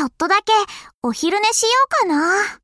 ちょっとだけお昼寝しようかな。